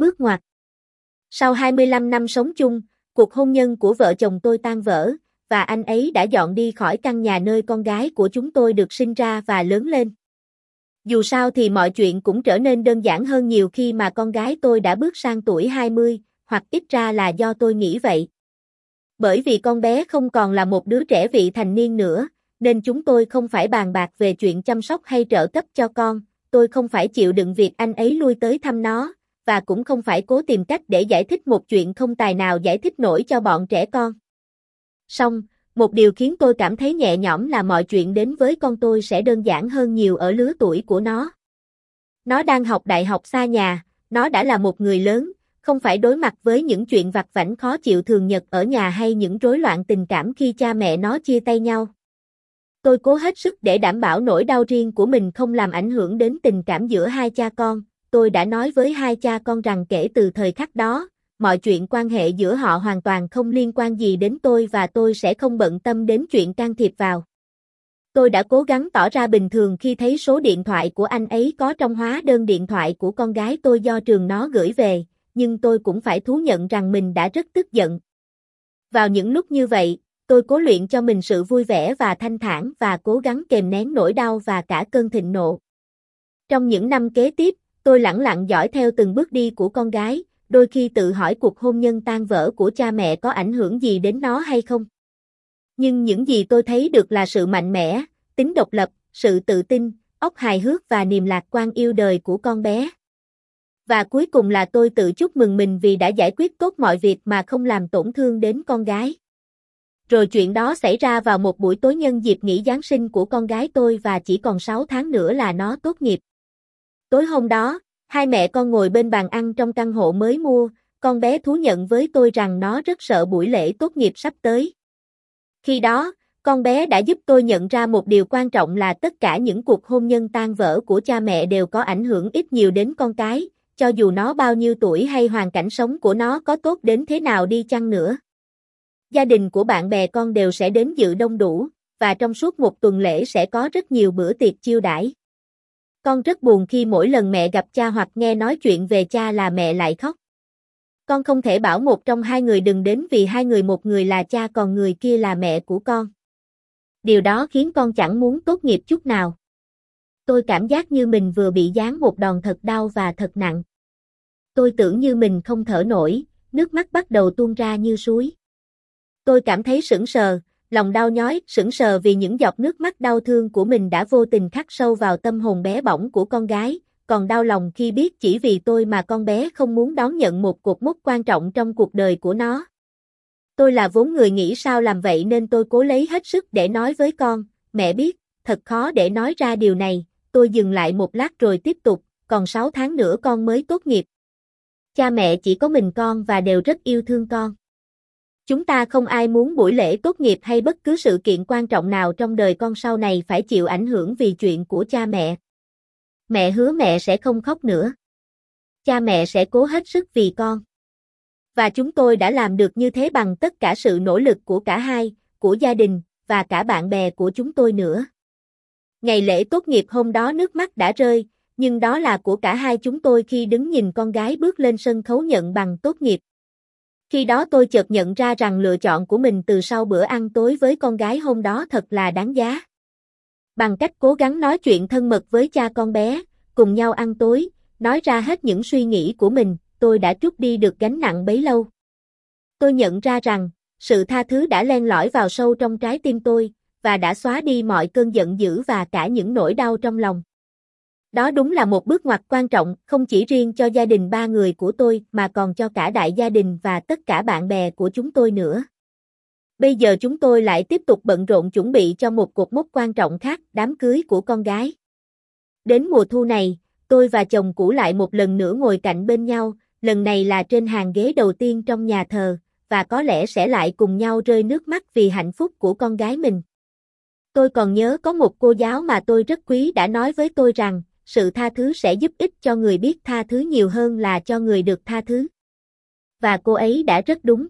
Bước ngoặt Sau 25 năm sống chung, cuộc hôn nhân của vợ chồng tôi tan vỡ, và anh ấy đã dọn đi khỏi căn nhà nơi con gái của chúng tôi được sinh ra và lớn lên. Dù sao thì mọi chuyện cũng trở nên đơn giản hơn nhiều khi mà con gái tôi đã bước sang tuổi 20, hoặc ít ra là do tôi nghĩ vậy. Bởi vì con bé không còn là một đứa trẻ vị thành niên nữa, nên chúng tôi không phải bàn bạc về chuyện chăm sóc hay trợ cấp cho con, tôi không phải chịu đựng việc anh ấy lui tới thăm nó, và cũng không phải cố tìm cách để giải thích một chuyện không tài nào giải thích nổi cho bọn trẻ con. song, một điều khiến tôi cảm thấy nhẹ nhõm là mọi chuyện đến với con tôi sẽ đơn giản hơn nhiều ở lứa tuổi của nó. Nó đang học đại học xa nhà, nó đã là một người lớn, không phải đối mặt với những chuyện vặt vảnh khó chịu thường nhật ở nhà hay những rối loạn tình cảm khi cha mẹ nó chia tay nhau. Tôi cố hết sức để đảm bảo nỗi đau riêng của mình không làm ảnh hưởng đến tình cảm giữa hai cha con. Tôi đã nói với hai cha con rằng kể từ thời khắc đó, mọi chuyện quan hệ giữa họ hoàn toàn không liên quan gì đến tôi và tôi sẽ không bận tâm đến chuyện can thiệp vào. Tôi đã cố gắng tỏ ra bình thường khi thấy số điện thoại của anh ấy có trong hóa đơn điện thoại của con gái tôi do trường nó gửi về, nhưng tôi cũng phải thú nhận rằng mình đã rất tức giận. Vào những lúc như vậy, tôi cố luyện cho mình sự vui vẻ và thanh thản và cố gắng kềm nén nỗi đau và cả cơn thịnh nộ. Trong những năm kế tiếp, tôi lặng lặng dõi theo từng bước đi của con gái, đôi khi tự hỏi cuộc hôn nhân tan vỡ của cha mẹ có ảnh hưởng gì đến nó hay không. Nhưng những gì tôi thấy được là sự mạnh mẽ, tính độc lập, sự tự tin, óc hài hước và niềm lạc quan yêu đời của con bé. Và cuối cùng là tôi tự chúc mừng mình vì đã giải quyết tốt mọi việc mà không làm tổn thương đến con gái. Rồi chuyện đó xảy ra vào một buổi tối nhân dịp nghỉ Giáng sinh của con gái tôi và chỉ còn 6 tháng nữa là nó tốt nghiệp. Tối hôm đó, hai mẹ con ngồi bên bàn ăn trong căn hộ mới mua, con bé thú nhận với tôi rằng nó rất sợ buổi lễ tốt nghiệp sắp tới. Khi đó, con bé đã giúp tôi nhận ra một điều quan trọng là tất cả những cuộc hôn nhân tan vỡ của cha mẹ đều có ảnh hưởng ít nhiều đến con cái, cho dù nó bao nhiêu tuổi hay hoàn cảnh sống của nó có tốt đến thế nào đi chăng nữa. Gia đình của bạn bè con đều sẽ đến dự đông đủ, và trong suốt một tuần lễ sẽ có rất nhiều bữa tiệc chiêu đãi. Con rất buồn khi mỗi lần mẹ gặp cha hoặc nghe nói chuyện về cha là mẹ lại khóc. Con không thể bảo một trong hai người đừng đến vì hai người một người là cha còn người kia là mẹ của con. Điều đó khiến con chẳng muốn tốt nghiệp chút nào. Tôi cảm giác như mình vừa bị giáng một đòn thật đau và thật nặng. Tôi tưởng như mình không thở nổi, nước mắt bắt đầu tuôn ra như suối. Tôi cảm thấy sững sờ, lòng đau nhói, sững sờ vì những giọt nước mắt đau thương của mình đã vô tình khắc sâu vào tâm hồn bé bỏng của con gái, còn đau lòng khi biết chỉ vì tôi mà con bé không muốn đón nhận một cột mốc quan trọng trong cuộc đời của nó. Tôi là vốn người nghĩ sao làm vậy nên tôi cố lấy hết sức để nói với con, mẹ biết, thật khó để nói ra điều này, tôi dừng lại một lát rồi tiếp tục, còn 6 tháng nữa con mới tốt nghiệp. Cha mẹ chỉ có mình con và đều rất yêu thương con. Chúng ta không ai muốn buổi lễ tốt nghiệp hay bất cứ sự kiện quan trọng nào trong đời con sau này phải chịu ảnh hưởng vì chuyện của cha mẹ. Mẹ hứa mẹ sẽ không khóc nữa. Cha mẹ sẽ cố hết sức vì con. Và chúng tôi đã làm được như thế bằng tất cả sự nỗ lực của cả hai, của gia đình, và cả bạn bè của chúng tôi nữa. Ngày lễ tốt nghiệp hôm đó nước mắt đã rơi, nhưng đó là của cả hai chúng tôi khi đứng nhìn con gái bước lên sân khấu nhận bằng tốt nghiệp. Khi đó tôi chợt nhận ra rằng lựa chọn của mình từ sau bữa ăn tối với con gái hôm đó thật là đáng giá. Bằng cách cố gắng nói chuyện thân mật với cha con bé, cùng nhau ăn tối, nói ra hết những suy nghĩ của mình, tôi đã trút đi được gánh nặng bấy lâu. Tôi nhận ra rằng, sự tha thứ đã len lỏi vào sâu trong trái tim tôi, và đã xóa đi mọi cơn giận dữ và cả những nỗi đau trong lòng. Đó đúng là một bước ngoặt quan trọng, không chỉ riêng cho gia đình ba người của tôi mà còn cho cả đại gia đình và tất cả bạn bè của chúng tôi nữa. Bây giờ chúng tôi lại tiếp tục bận rộn chuẩn bị cho một cuộc mốc quan trọng khác, đám cưới của con gái. Đến mùa thu này, tôi và chồng cũ lại một lần nữa ngồi cạnh bên nhau, lần này là trên hàng ghế đầu tiên trong nhà thờ, và có lẽ sẽ lại cùng nhau rơi nước mắt vì hạnh phúc của con gái mình. Tôi còn nhớ có một cô giáo mà tôi rất quý đã nói với tôi rằng, sự tha thứ sẽ giúp ích cho người biết tha thứ nhiều hơn là cho người được tha thứ. Và cô ấy đã rất đúng.